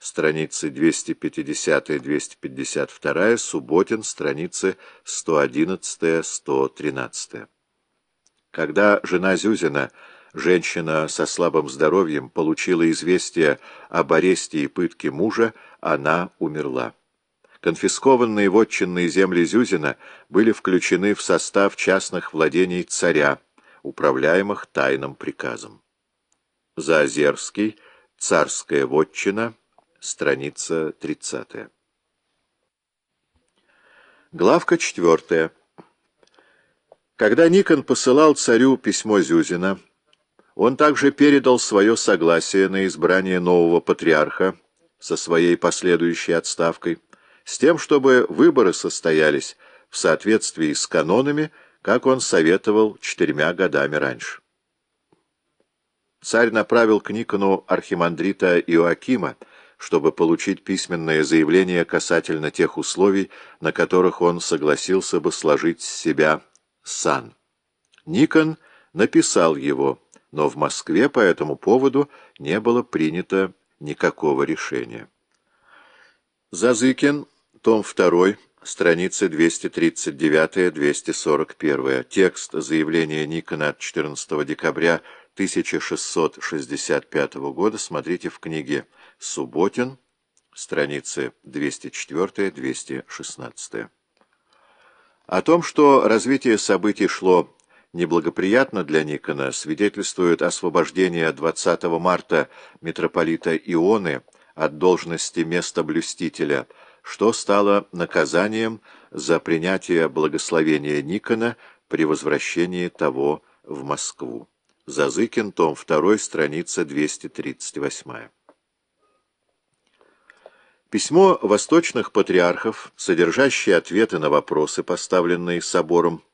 страницы 250-252, Субботин, страницы 111-113. Когда жена Зюзина, женщина со слабым здоровьем, получила известие об аресте и пытке мужа, она умерла. Конфискованные вотчинные земли Зюзина были включены в состав частных владений царя, управляемых тайным приказом. Заозерский, царская вотчина, страница 30. Главка 4. Когда Никон посылал царю письмо Зюзина, он также передал свое согласие на избрание нового патриарха со своей последующей отставкой, с тем, чтобы выборы состоялись в соответствии с канонами, как он советовал четырьмя годами раньше. Царь направил к Никону архимандрита Иоакима, чтобы получить письменное заявление касательно тех условий, на которых он согласился бы сложить с себя сан. Никон написал его, но в Москве по этому поводу не было принято никакого решения. Зазыкин том 2, страницы 239-241. Текст заявления Никона от 14 декабря 1665 года смотрите в книге «Субботин», страницы 204-216. О том, что развитие событий шло неблагоприятно для Никона, свидетельствует освобождение 20 марта митрополита Ионы от должности местоблюстителя – что стало наказанием за принятие благословения Никона при возвращении того в Москву. Зазыкин, том 2, страница 238. Письмо восточных патриархов, содержащее ответы на вопросы, поставленные собором,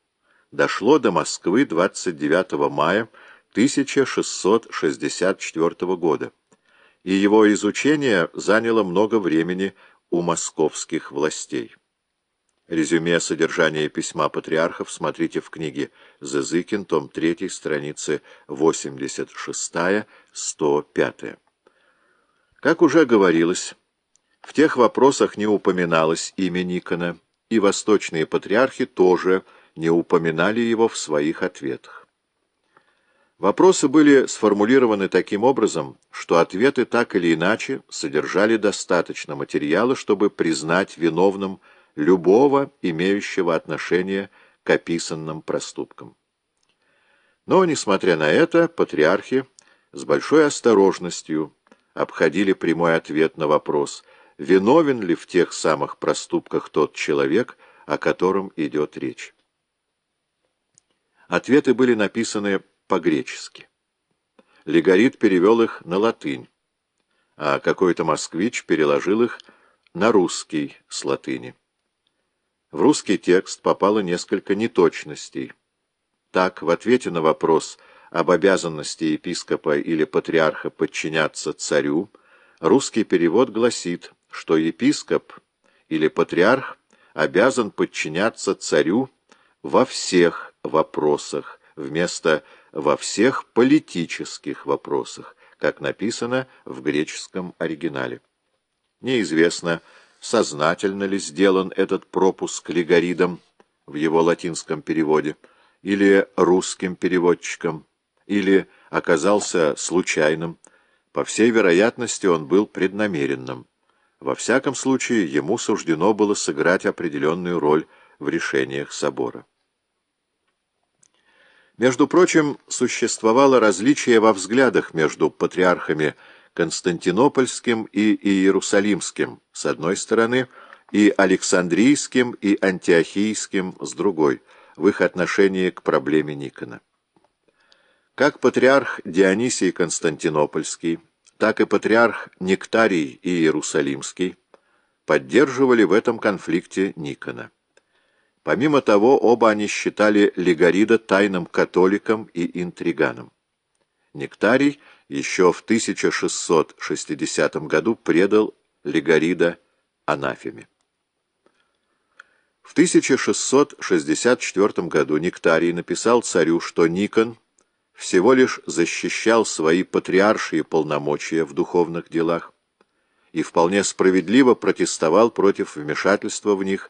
дошло до Москвы 29 мая 1664 года, и его изучение заняло много времени у московских властей. Резюме содержания письма патриархов смотрите в книге «Зазыкин», том 3, страницы 86-105. Как уже говорилось, в тех вопросах не упоминалось имя Никона, и восточные патриархи тоже не упоминали его в своих ответах. Вопросы были сформулированы таким образом, что ответы так или иначе содержали достаточно материала, чтобы признать виновным любого, имеющего отношение к описанным проступкам. Но, несмотря на это, патриархи с большой осторожностью обходили прямой ответ на вопрос, виновен ли в тех самых проступках тот человек, о котором идет речь. Ответы были написаны по-гречески. Легорит перевел их на латынь, а какой-то москвич переложил их на русский с латыни. В русский текст попало несколько неточностей. Так, в ответе на вопрос об обязанности епископа или патриарха подчиняться царю, русский перевод гласит, что епископ или патриарх обязан подчиняться царю во всех вопросах, вместо во всех политических вопросах, как написано в греческом оригинале. Неизвестно, сознательно ли сделан этот пропуск легоридом в его латинском переводе, или русским переводчиком, или оказался случайным. По всей вероятности, он был преднамеренным. Во всяком случае, ему суждено было сыграть определенную роль в решениях собора. Между прочим, существовало различие во взглядах между патриархами Константинопольским и Иерусалимским с одной стороны и Александрийским и Антиохийским с другой, в их отношении к проблеме Никона. Как патриарх Дионисий Константинопольский, так и патриарх Нектарий Иерусалимский поддерживали в этом конфликте Никона. Помимо того, оба они считали Легорида тайным католиком и интриганом. Нектарий еще в 1660 году предал Легорида анафеме. В 1664 году Нектарий написал царю, что Никон всего лишь защищал свои патриаршие полномочия в духовных делах, и вполне справедливо протестовал против вмешательства в них